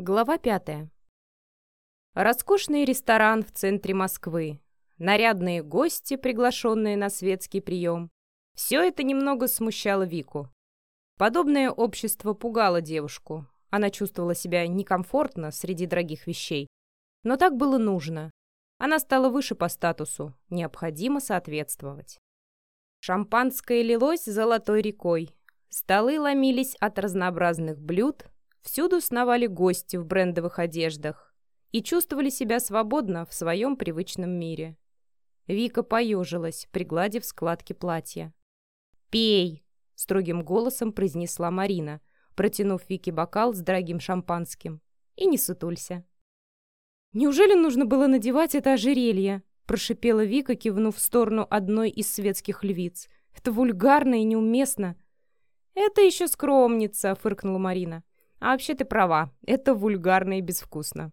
Глава пятая. Роскошный ресторан в центре Москвы. Нарядные гости, приглашенные на светский прием. Все это немного смущало Вику. Подобное общество пугало девушку. Она чувствовала себя некомфортно среди дорогих вещей. Но так было нужно. Она стала выше по статусу. Необходимо соответствовать. Шампанское лилось золотой рекой. Столы ломились от разнообразных блюд, Всюду сновали гости в брендовых одеждах и чувствовали себя свободно в своем привычном мире. Вика поежилась, пригладив складки платья. «Пей!» — строгим голосом произнесла Марина, протянув Вике бокал с дорогим шампанским. «И не сутулься». «Неужели нужно было надевать это ожерелье?» — прошипела Вика, кивнув в сторону одной из светских львиц. «Это вульгарно и неуместно». «Это еще скромница», — фыркнула Марина. А вообще ты права, это вульгарно и безвкусно.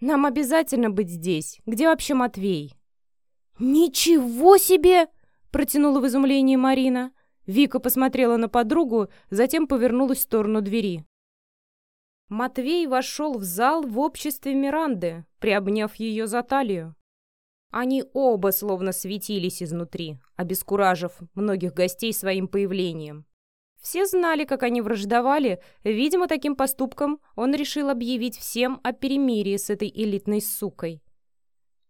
Нам обязательно быть здесь. Где вообще Матвей? Ничего себе! Протянула в изумлении Марина. Вика посмотрела на подругу, затем повернулась в сторону двери. Матвей вошел в зал в обществе Миранды, приобняв ее за талию. Они оба словно светились изнутри, обескуражив многих гостей своим появлением. Все знали, как они враждовали. Видимо, таким поступком он решил объявить всем о перемирии с этой элитной сукой.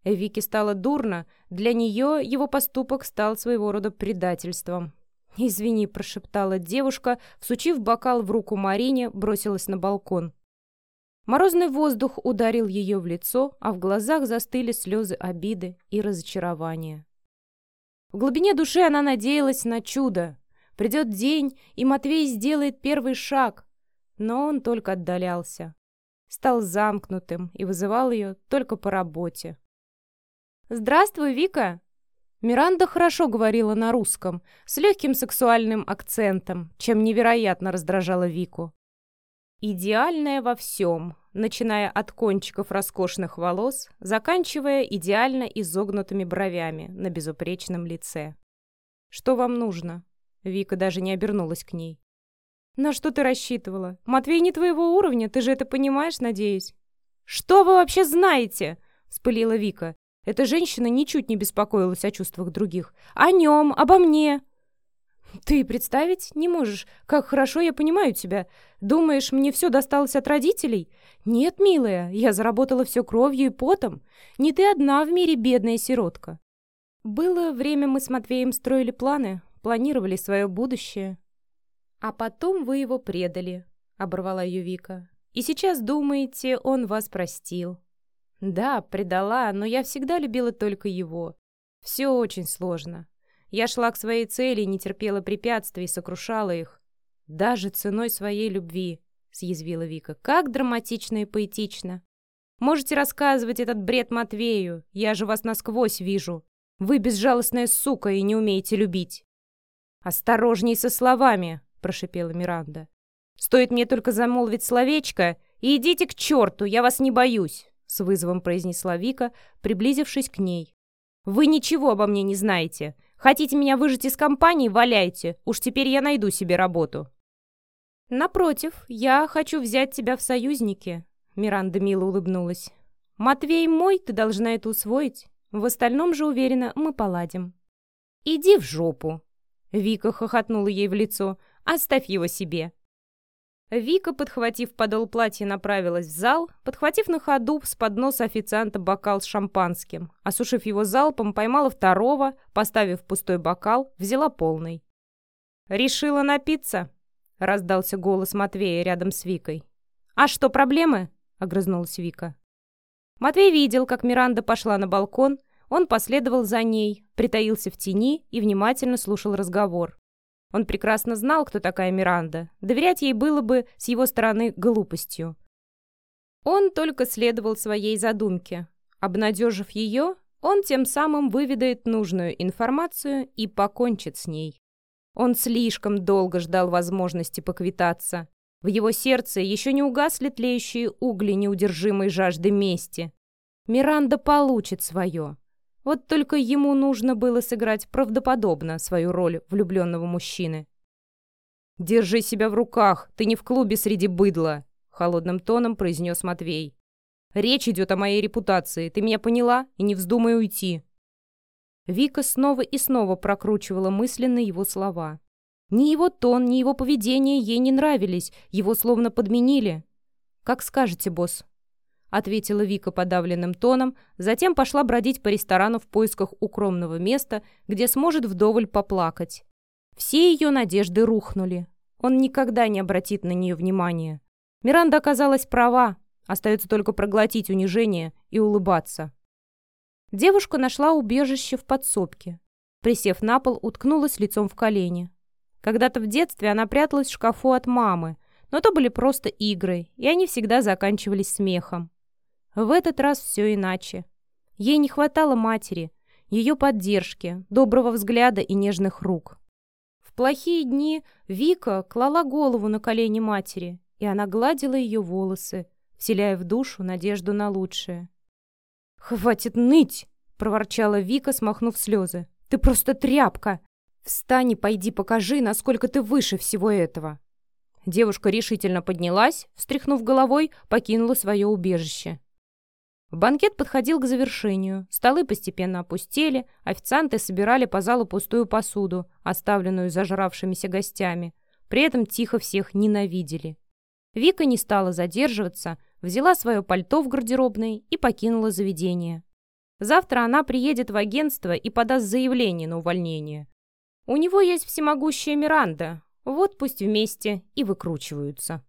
Вике стало дурно. Для нее его поступок стал своего рода предательством. «Извини», — прошептала девушка, всучив бокал в руку Марине, бросилась на балкон. Морозный воздух ударил ее в лицо, а в глазах застыли слезы обиды и разочарования. В глубине души она надеялась на чудо, Придет день, и Матвей сделает первый шаг. Но он только отдалялся. Стал замкнутым и вызывал ее только по работе. «Здравствуй, Вика!» Миранда хорошо говорила на русском, с легким сексуальным акцентом, чем невероятно раздражала Вику. Идеальная во всем, начиная от кончиков роскошных волос, заканчивая идеально изогнутыми бровями на безупречном лице. «Что вам нужно?» Вика даже не обернулась к ней. «На что ты рассчитывала? Матвей не твоего уровня, ты же это понимаешь, надеюсь?» «Что вы вообще знаете?» — вспылила Вика. Эта женщина ничуть не беспокоилась о чувствах других. «О нем, обо мне!» «Ты представить не можешь, как хорошо я понимаю тебя. Думаешь, мне все досталось от родителей? Нет, милая, я заработала все кровью и потом. Не ты одна в мире бедная сиротка». Было время, мы с Матвеем строили планы, планировали свое будущее. А потом вы его предали, оборвала ее Вика. И сейчас думаете, он вас простил. Да, предала, но я всегда любила только его. Все очень сложно. Я шла к своей цели не терпела препятствий, сокрушала их. Даже ценой своей любви, съязвила Вика. Как драматично и поэтично. Можете рассказывать этот бред Матвею, я же вас насквозь вижу. Вы безжалостная сука и не умеете любить. «Осторожней со словами!» — прошипела Миранда. «Стоит мне только замолвить словечко, и идите к черту, я вас не боюсь!» — с вызовом произнесла Вика, приблизившись к ней. «Вы ничего обо мне не знаете. Хотите меня выжить из компании — валяйте. Уж теперь я найду себе работу». «Напротив, я хочу взять тебя в союзники», — Миранда мило улыбнулась. «Матвей мой, ты должна это усвоить. В остальном же, уверена, мы поладим». «Иди в жопу», Вика хохотнула ей в лицо. «Оставь его себе!» Вика, подхватив подол платья, направилась в зал, подхватив на ходу с подноса официанта бокал с шампанским. Осушив его залпом, поймала второго, поставив пустой бокал, взяла полный. «Решила напиться?» — раздался голос Матвея рядом с Викой. «А что, проблемы?» — огрызнулась Вика. Матвей видел, как Миранда пошла на балкон, он последовал за ней, притаился в тени и внимательно слушал разговор. Он прекрасно знал, кто такая Миранда. Доверять ей было бы с его стороны глупостью. Он только следовал своей задумке. Обнадежив ее, он тем самым выведает нужную информацию и покончит с ней. Он слишком долго ждал возможности поквитаться. В его сердце еще не угасли тлеющие угли неудержимой жажды мести. Миранда получит свое. Вот только ему нужно было сыграть правдоподобно свою роль влюбленного мужчины. «Держи себя в руках, ты не в клубе среди быдла!» — холодным тоном произнес Матвей. «Речь идет о моей репутации. Ты меня поняла? И не вздумай уйти». Вика снова и снова прокручивала мысленно его слова. Ни его тон, ни его поведение ей не нравились, его словно подменили. «Как скажете, босс», — ответила Вика подавленным тоном, затем пошла бродить по ресторану в поисках укромного места, где сможет вдоволь поплакать. Все ее надежды рухнули. Он никогда не обратит на нее внимания. Миранда оказалась права, остается только проглотить унижение и улыбаться. Девушка нашла убежище в подсобке. Присев на пол, уткнулась лицом в колени. Когда-то в детстве она пряталась в шкафу от мамы, но то были просто игры, и они всегда заканчивались смехом. В этот раз все иначе. Ей не хватало матери, ее поддержки, доброго взгляда и нежных рук. В плохие дни Вика клала голову на колени матери, и она гладила ее волосы, вселяя в душу надежду на лучшее. «Хватит ныть!» — проворчала Вика, смахнув слезы. «Ты просто тряпка! Встань и пойди покажи, насколько ты выше всего этого!» Девушка решительно поднялась, встряхнув головой, покинула свое убежище. Банкет подходил к завершению, столы постепенно опустели, официанты собирали по залу пустую посуду, оставленную зажравшимися гостями. При этом тихо всех ненавидели. Вика не стала задерживаться, взяла свое пальто в гардеробной и покинула заведение. Завтра она приедет в агентство и подаст заявление на увольнение. У него есть всемогущая Миранда, вот пусть вместе и выкручиваются.